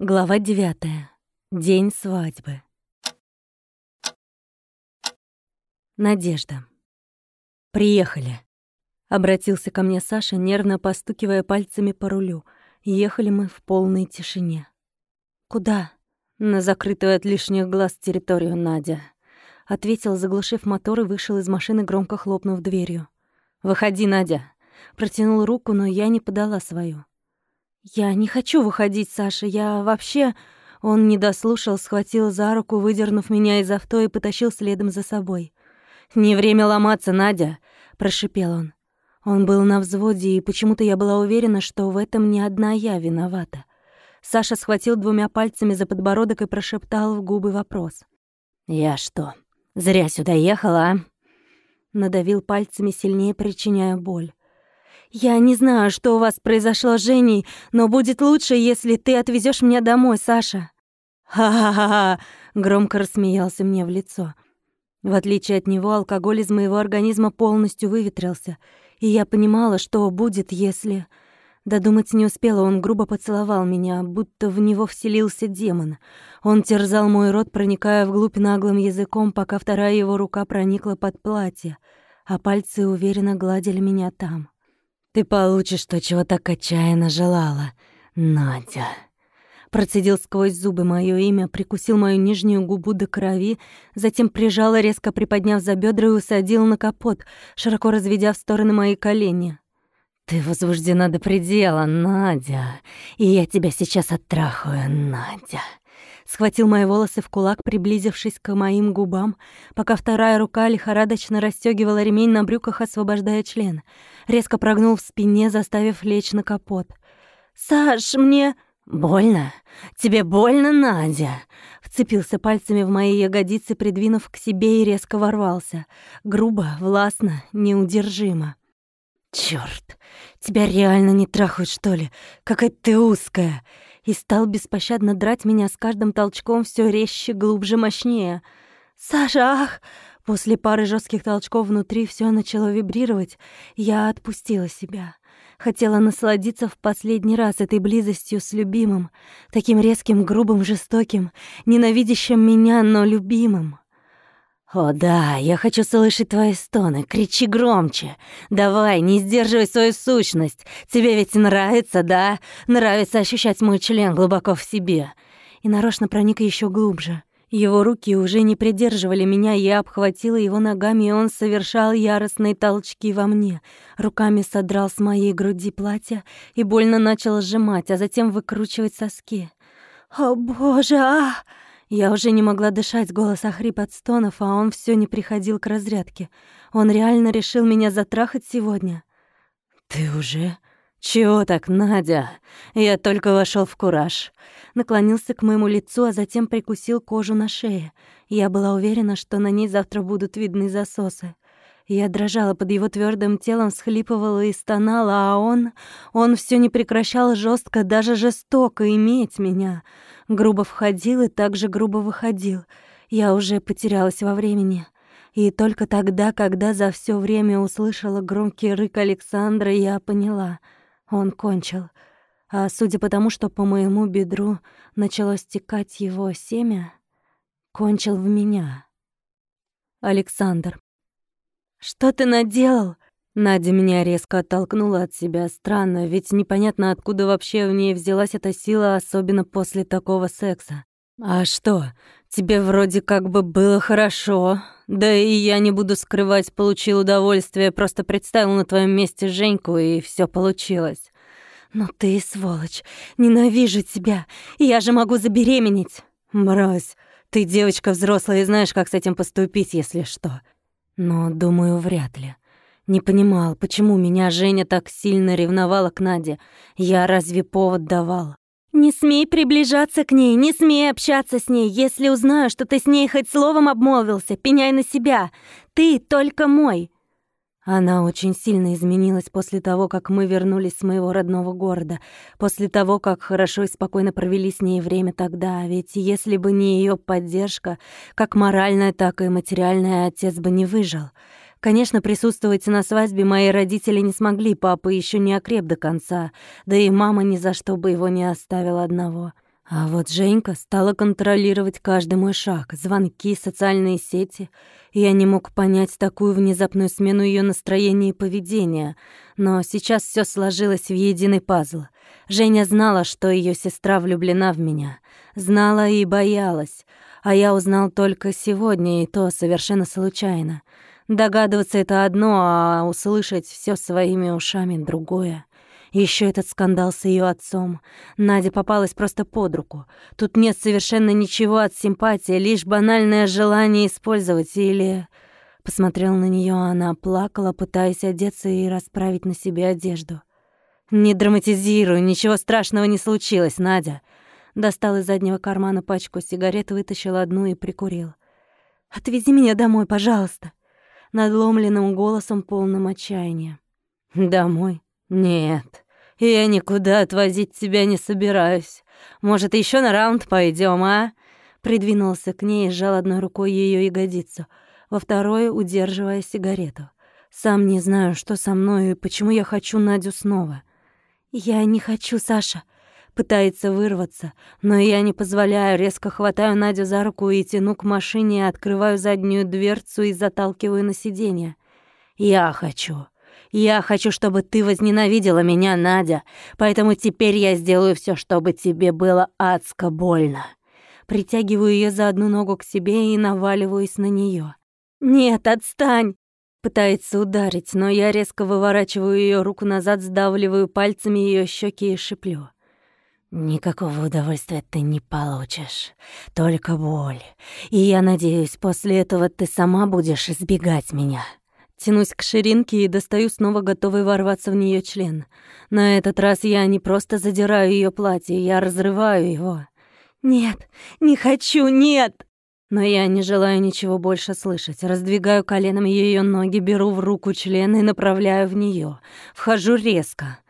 Глава девятая. День свадьбы. Надежда. «Приехали», — обратился ко мне Саша, нервно постукивая пальцами по рулю. Ехали мы в полной тишине. «Куда?» «На закрытую от лишних глаз территорию, Надя», — ответил, заглушив мотор и вышел из машины, громко хлопнув дверью. «Выходи, Надя». Протянул руку, но я не подала свою. «Я не хочу выходить, Саша, я вообще...» Он не дослушал, схватил за руку, выдернув меня из авто и потащил следом за собой. «Не время ломаться, Надя!» — прошипел он. Он был на взводе, и почему-то я была уверена, что в этом не одна я виновата. Саша схватил двумя пальцами за подбородок и прошептал в губы вопрос. «Я что, зря сюда ехала, а?» Надавил пальцами сильнее, причиняя боль. «Я не знаю, что у вас произошло с Женей, но будет лучше, если ты отвезешь меня домой, Саша». «Ха-ха-ха!» — громко рассмеялся мне в лицо. В отличие от него, алкоголь из моего организма полностью выветрился, и я понимала, что будет, если... Додумать не успела, он грубо поцеловал меня, будто в него вселился демон. Он терзал мой рот, проникая вглубь наглым языком, пока вторая его рука проникла под платье, а пальцы уверенно гладили меня там. «Ты получишь то, чего так отчаянно желала, Надя». Процедил сквозь зубы моё имя, прикусил мою нижнюю губу до крови, затем прижал, резко приподняв за бедра и усадил на капот, широко разведя в стороны мои колени. «Ты возбуждена до предела, Надя, и я тебя сейчас оттрахаю, Надя». Схватил мои волосы в кулак, приблизившись к моим губам, пока вторая рука лихорадочно расстёгивала ремень на брюках, освобождая член. Резко прогнул в спине, заставив лечь на капот. «Саш, мне...» «Больно? Тебе больно, Надя?» Вцепился пальцами в мои ягодицы, придвинув к себе и резко ворвался. Грубо, властно, неудержимо. «Чёрт! Тебя реально не трахают, что ли? Какая ты узкая!» И стал беспощадно драть меня с каждым толчком все резче, глубже, мощнее. «Саша, ах!» После пары жестких толчков внутри все начало вибрировать. Я отпустила себя. Хотела насладиться в последний раз этой близостью с любимым, таким резким, грубым, жестоким, ненавидящим меня, но любимым. «О да, я хочу слышать твои стоны. Кричи громче. Давай, не сдерживай свою сущность. Тебе ведь нравится, да? Нравится ощущать мой член глубоко в себе». И нарочно проник еще глубже. Его руки уже не придерживали меня, я обхватила его ногами, и он совершал яростные толчки во мне. Руками содрал с моей груди платье и больно начал сжимать, а затем выкручивать соски. «О, боже, а!» Я уже не могла дышать, голос охрип от стонов, а он все не приходил к разрядке. Он реально решил меня затрахать сегодня. «Ты уже?» «Чего так, Надя? Я только вошел в кураж». Наклонился к моему лицу, а затем прикусил кожу на шее. Я была уверена, что на ней завтра будут видны засосы. Я дрожала под его твердым телом, всхлипывала и стонала, а он... Он все не прекращал жестко, даже жестоко иметь меня. Грубо входил и также грубо выходил. Я уже потерялась во времени. И только тогда, когда за все время услышала громкий рык Александра, я поняла — он кончил. А судя по тому, что по моему бедру начало стекать его семя, кончил в меня. Александр. «Что ты наделал?» Надя меня резко оттолкнула от себя. Странно, ведь непонятно, откуда вообще в ней взялась эта сила, особенно после такого секса. «А что? Тебе вроде как бы было хорошо. Да и я не буду скрывать, получил удовольствие, просто представил на твоем месте Женьку, и все получилось». «Но ты сволочь! Ненавижу тебя! Я же могу забеременеть!» «Брось! Ты девочка взрослая и знаешь, как с этим поступить, если что!» Но, думаю, вряд ли. Не понимал, почему меня Женя так сильно ревновала к Наде. Я разве повод давал? «Не смей приближаться к ней, не смей общаться с ней. Если узнаю, что ты с ней хоть словом обмолвился, пеняй на себя. Ты только мой». Она очень сильно изменилась после того, как мы вернулись с моего родного города, после того, как хорошо и спокойно провели с ней время тогда, ведь если бы не ее поддержка, как моральная, так и материальная, отец бы не выжил. Конечно, присутствовать на свадьбе мои родители не смогли, папа еще не окреп до конца, да и мама ни за что бы его не оставила одного. А вот Женька стала контролировать каждый мой шаг, звонки, социальные сети. Я не мог понять такую внезапную смену ее настроения и поведения. Но сейчас все сложилось в единый пазл. Женя знала, что ее сестра влюблена в меня. Знала и боялась. А я узнал только сегодня, и то совершенно случайно. Догадываться — это одно, а услышать все своими ушами — другое. Еще этот скандал с ее отцом. Надя попалась просто под руку. Тут нет совершенно ничего от симпатии, лишь банальное желание использовать или... Посмотрел на нее, она плакала, пытаясь одеться и расправить на себе одежду. «Не драматизируй, ничего страшного не случилось, Надя». Достал из заднего кармана пачку сигарет, вытащил одну и прикурил. «Отвези меня домой, пожалуйста», — надломленным голосом, полным отчаяния. «Домой? «Нет, я никуда отвозить тебя не собираюсь. Может, еще на раунд пойдем, а?» Придвинулся к ней и сжал одной рукой ее ягодицу, во второй удерживая сигарету. «Сам не знаю, что со мной и почему я хочу Надю снова». «Я не хочу, Саша», пытается вырваться, но я не позволяю, резко хватаю Надю за руку и тяну к машине, открываю заднюю дверцу и заталкиваю на сиденье. «Я хочу. Я хочу, чтобы ты возненавидела меня, Надя, поэтому теперь я сделаю все, чтобы тебе было адско больно. Притягиваю ее за одну ногу к себе и наваливаюсь на нее. Нет, отстань! Пытается ударить, но я резко выворачиваю ее руку назад, сдавливаю пальцами ее щеки и шиплю. Никакого удовольствия ты не получишь, только боль. И я надеюсь, после этого ты сама будешь избегать меня. Тянусь к ширинке и достаю снова готовый ворваться в нее член. На этот раз я не просто задираю ее платье, я разрываю его. «Нет, не хочу, нет!» Но я не желаю ничего больше слышать. Раздвигаю коленом ее ноги, беру в руку член и направляю в нее. Вхожу резко.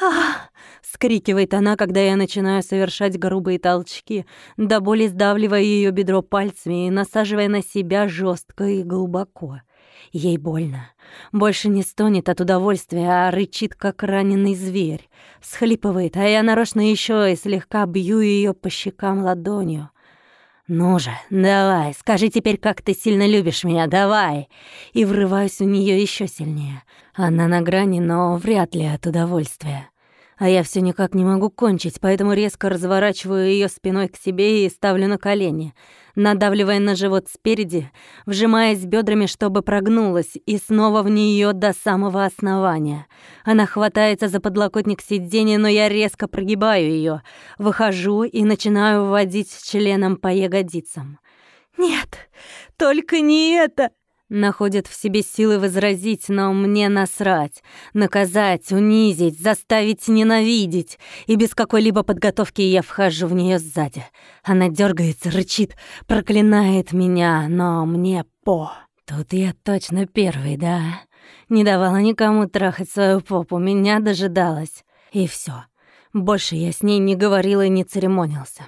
«Ах!» — скрикивает она, когда я начинаю совершать грубые толчки, до боли сдавливая ее бедро пальцами и насаживая на себя жестко и глубоко. Ей больно. Больше не стонет от удовольствия, а рычит, как раненый зверь. Схлипывает, а я нарочно еще и слегка бью ее по щекам ладонью. «Ну же, давай, скажи теперь, как ты сильно любишь меня, давай!» И врываюсь у нее еще сильнее. Она на грани, но вряд ли от удовольствия. А я все никак не могу кончить, поэтому резко разворачиваю ее спиной к себе и ставлю на колени — надавливая на живот спереди, вжимаясь бедрами, чтобы прогнулась, и снова в нее до самого основания. Она хватается за подлокотник сиденья, но я резко прогибаю ее, выхожу и начинаю вводить членом по ягодицам. «Нет, только не это!» Находят в себе силы возразить, но мне насрать. Наказать, унизить, заставить ненавидеть. И без какой-либо подготовки я вхожу в нее сзади. Она дергается, рычит, проклинает меня, но мне по. Тут я точно первый, да? Не давала никому трахать свою попу, меня дожидалась. И все. Больше я с ней не говорила и не церемонился.